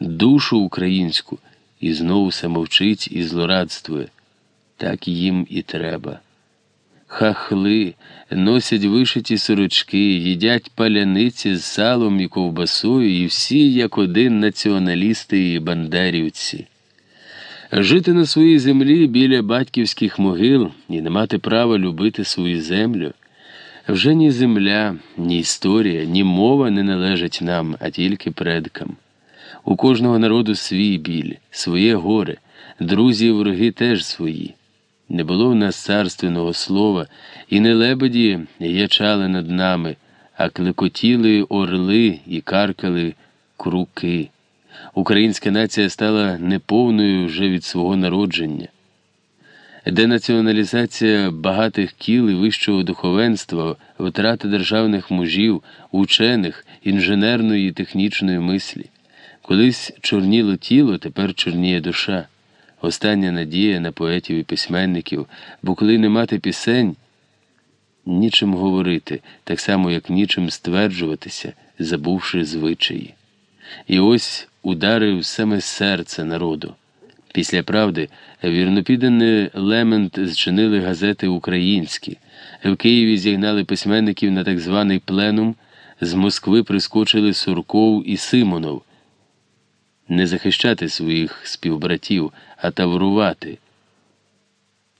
душу українську, і знову все мовчить і злорадствує. Так їм і треба. Хахли носять вишиті сорочки, їдять паляниці з салом і ковбасою, і всі, як один націоналісти і бандерівці. Жити на своїй землі біля батьківських могил і не мати права любити свою землю. Вже ні земля, ні історія, ні мова не належать нам, а тільки предкам. У кожного народу свій біль, своє горе, друзі і вороги теж свої. Не було в нас царственного слова, і не лебеді ячали над нами, а клекотіли орли і каркали круки. Українська нація стала неповною вже від свого народження. Денаціоналізація багатих кіл і вищого духовенства, втрата державних мужів, учених, інженерної і технічної мислі. Колись чорніло тіло, тепер чорніє душа. Остання надія на поетів і письменників, бо коли не мати пісень, нічим говорити, так само, як нічим стверджуватися, забувши звичаї. І ось ударив саме серце народу. Після правди вірнопідданий Лемент зчинили газети українські. В Києві зігнали письменників на так званий пленум, з Москви прискочили Сурков і Симонов. Не захищати своїх співбратів, а таврувати,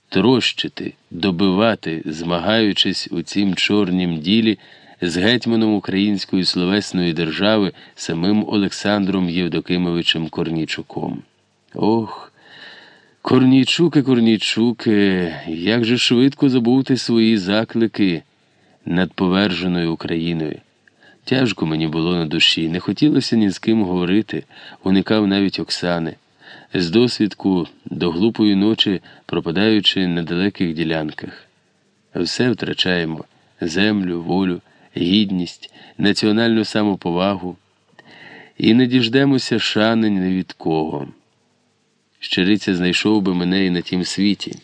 трощити, добивати, змагаючись у цім чорнім ділі з гетьманом Української словесної держави самим Олександром Євдокимовичем Корнічуком. Ох, Корнійчуки, Корнійчуки, як же швидко забути свої заклики над поверженою Україною. Тяжко мені було на душі, не хотілося ні з ким говорити, уникав навіть Оксани. З досвідку до глупої ночі, пропадаючи на далеких ділянках. Все втрачаємо землю, волю, гідність, національну самоповагу і не діждемося шани ні від кого. Щириця знайшов би мене і на тім світі,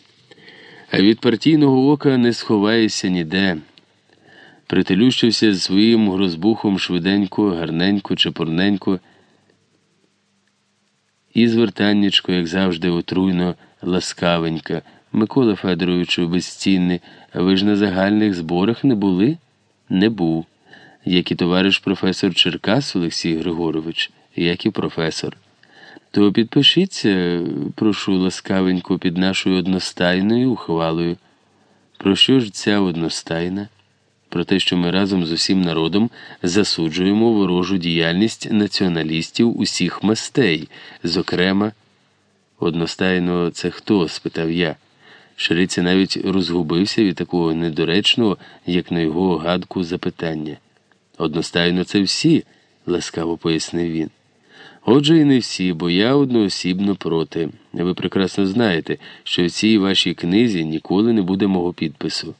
а від партійного ока не сховаєшся ніде. Прителющився з своїм грозбухом швиденько, гарненько, чепурненько, і звертаннячко, як завжди, отруйно, ласкавенька. Микола Федоровичу безцінний, ви ж на загальних зборах не були? Не був. Як і товариш професор Черкас Олексій Григорович, як і професор. То підпишіться, прошу ласкавенько, під нашою одностайною ухвалою. Про що ж ця одностайна? Про те, що ми разом з усім народом засуджуємо ворожу діяльність націоналістів усіх мастей, зокрема, одностайно, це хто? спитав я. Шриця навіть розгубився від такого недоречного, як на його гадку, запитання. Одностайно, це всі, ласкаво пояснив він. Отже, і не всі, бо я одноосібно проти. Ви прекрасно знаєте, що в цій вашій книзі ніколи не буде мого підпису.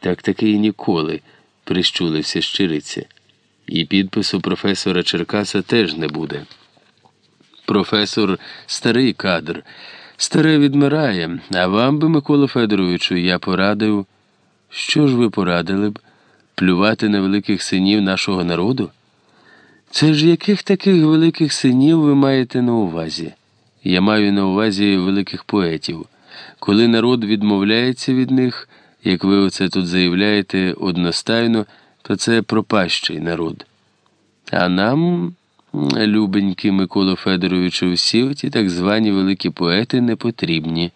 Так таки і ніколи, прищулився щириця. І підпису професора Черкаса теж не буде. Професор старий кадр, старе відмирає, а вам би, Микола Федоровичу, я порадив. Що ж ви порадили б? Плювати на великих синів нашого народу? Це ж яких таких великих синів ви маєте на увазі? Я маю на увазі великих поетів. Коли народ відмовляється від них, як ви оце тут заявляєте одностайно, то це пропащий народ. А нам, любенькі Микола Федоровичу, всі оті так звані великі поети не потрібні.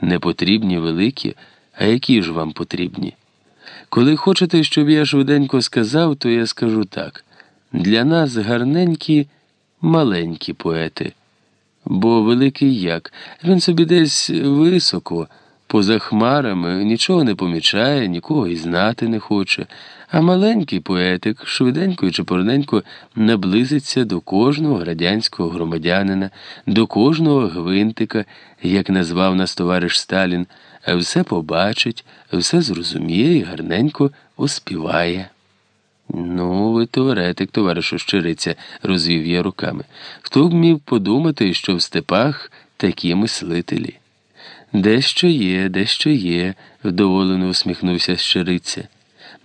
Не потрібні великі, а які ж вам потрібні? Коли хочете, щоб я швиденько сказав, то я скажу так. Для нас гарненькі, маленькі поети. Бо великий як, він собі десь високо, поза хмарами, нічого не помічає, нікого і знати не хоче, а маленький поетик швиденько і чепурненько наблизиться до кожного радянського громадянина, до кожного гвинтика, як назвав нас товариш Сталін, все побачить, все зрозуміє і гарненько оспіває. Ну, ви теоретик, товаришу Щириця, розвів я руками. Хто б міг подумати, що в степах такі мислителі? Дещо є, дещо є, вдоволено усміхнувся Щириця.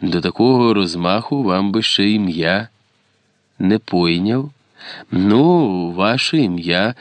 До такого розмаху вам би ще ім'я. Не пойняв? Ну, ваше ім'я